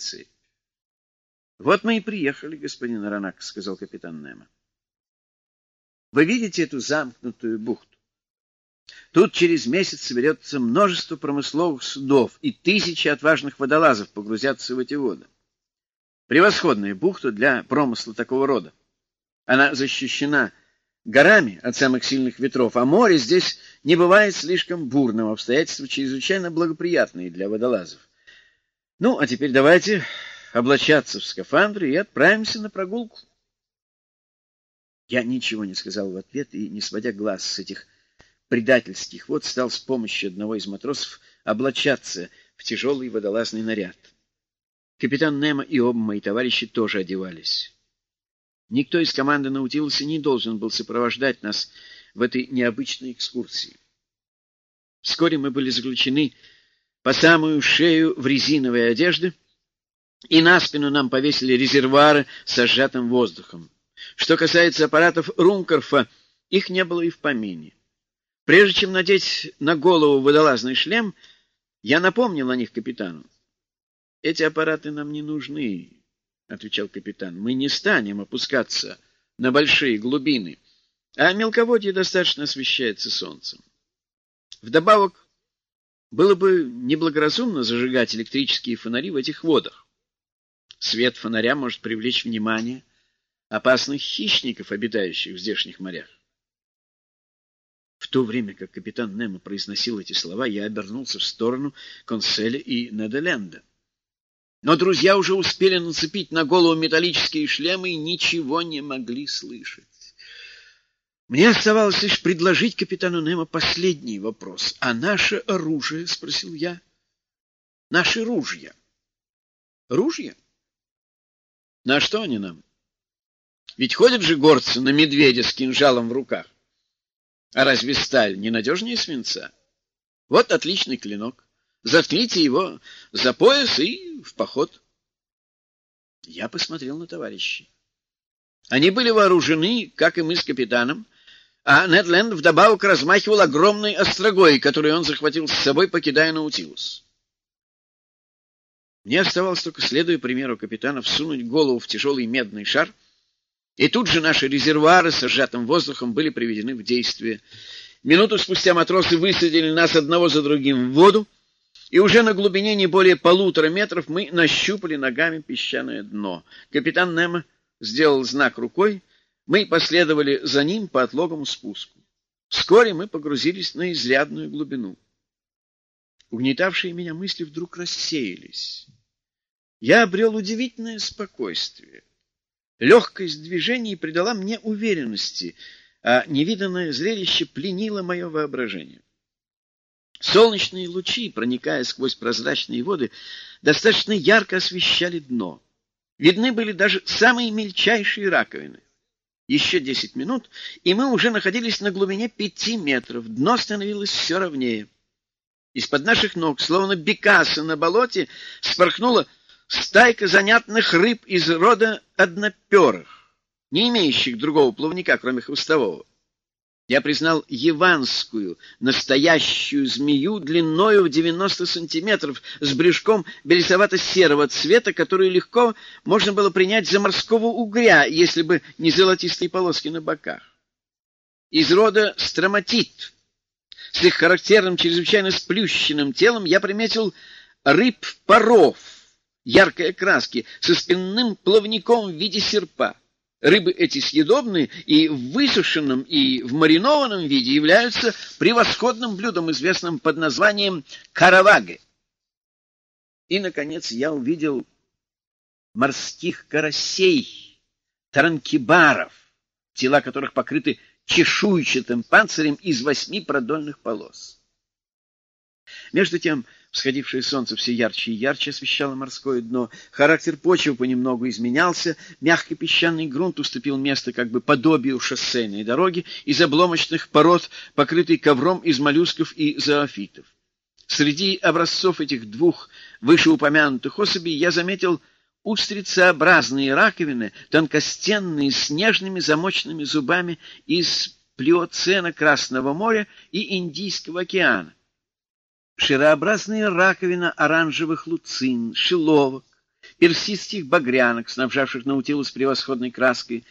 цепь. — Вот мы и приехали, господин Аронак, — сказал капитан Немо. — Вы видите эту замкнутую бухту? Тут через месяц соберется множество промысловых судов, и тысячи отважных водолазов погрузятся в эти воды. Превосходная бухта для промысла такого рода. Она защищена горами от самых сильных ветров, а море здесь не бывает слишком бурным, обстоятельства чрезвычайно благоприятные для водолазов. Ну, а теперь давайте облачаться в скафандры и отправимся на прогулку. Я ничего не сказал в ответ и, не сводя глаз с этих предательских вод, стал с помощью одного из матросов облачаться в тяжелый водолазный наряд. Капитан Немо и оба мои товарищи тоже одевались. Никто из команды Наутилуса не должен был сопровождать нас в этой необычной экскурсии. Вскоре мы были заключены по самую шею в резиновые одежды, и на спину нам повесили резервуары с сжатым воздухом. Что касается аппаратов Рункорфа, их не было и в помине. Прежде чем надеть на голову водолазный шлем, я напомнил о них капитану. — Эти аппараты нам не нужны, — отвечал капитан. — Мы не станем опускаться на большие глубины, а мелководье достаточно освещается солнцем. Вдобавок, было бы неблагоразумно зажигать электрические фонари в этих водах. Свет фонаря может привлечь внимание опасных хищников, обитающих в здешних морях. В то время, как капитан Немо произносил эти слова, я обернулся в сторону Конселя и Неделенда. Но друзья уже успели нацепить на голову металлические шлемы и ничего не могли слышать. Мне оставалось лишь предложить капитану Немо последний вопрос. — А наше оружие? — спросил я. — Наши ружья. — Ружья? На что они нам? Ведь ходят же горцы на медведя с кинжалом в руках. А разве сталь не надежнее свинца? Вот отличный клинок. Заткните его за пояс и в поход. Я посмотрел на товарищей. Они были вооружены, как и мы с капитаном, а Недленд вдобавок размахивал огромной острогой, которую он захватил с собой, покидая Наутилус. Мне оставалось только, следуя примеру капитана, всунуть голову в тяжелый медный шар, и тут же наши резервуары с сжатым воздухом были приведены в действие. Минуту спустя матросы высадили нас одного за другим в воду, и уже на глубине не более полутора метров мы нащупали ногами песчаное дно. Капитан Немо сделал знак рукой, мы последовали за ним по отлогому спуску. Вскоре мы погрузились на изрядную глубину. Угнетавшие меня мысли вдруг рассеялись. Я обрел удивительное спокойствие. Легкость движений придала мне уверенности, а невиданное зрелище пленило мое воображение. Солнечные лучи, проникая сквозь прозрачные воды, достаточно ярко освещали дно. Видны были даже самые мельчайшие раковины. Еще десять минут, и мы уже находились на глубине пяти метров. Дно становилось все ровнее. Из-под наших ног, словно бекаса на болоте, спорхнула стайка занятных рыб из рода одноперых, не имеющих другого плавника, кроме хвостового. Я признал яванскую, настоящую змею длиною в 90 сантиметров, с брюшком белесовато-серого цвета, которую легко можно было принять за морского угря, если бы не золотистые полоски на боках. Из рода строматит. С их характерным, чрезвычайно сплющенным телом я приметил рыб-паров яркой окраски, со спинным плавником в виде серпа. Рыбы эти съедобны и в высушенном, и в маринованном виде являются превосходным блюдом, известным под названием караваге. И, наконец, я увидел морских карасей, таранкибаров, тела которых покрыты чешуйчатым панцирем из восьми продольных полос. Между тем, Всходившее солнце все ярче и ярче освещало морское дно. Характер почвы понемногу изменялся. Мягкий песчаный грунт уступил место как бы подобию шоссейной дороги из обломочных пород, покрытой ковром из моллюсков и зоофитов. Среди образцов этих двух вышеупомянутых особей я заметил устрицеобразные раковины, тонкостенные с нежными замочными зубами из плиоцена Красного моря и Индийского океана шарообразная раковина оранжевых луцин, шеловок, персидских багрянок, снабжавших Наутилус превосходной краской,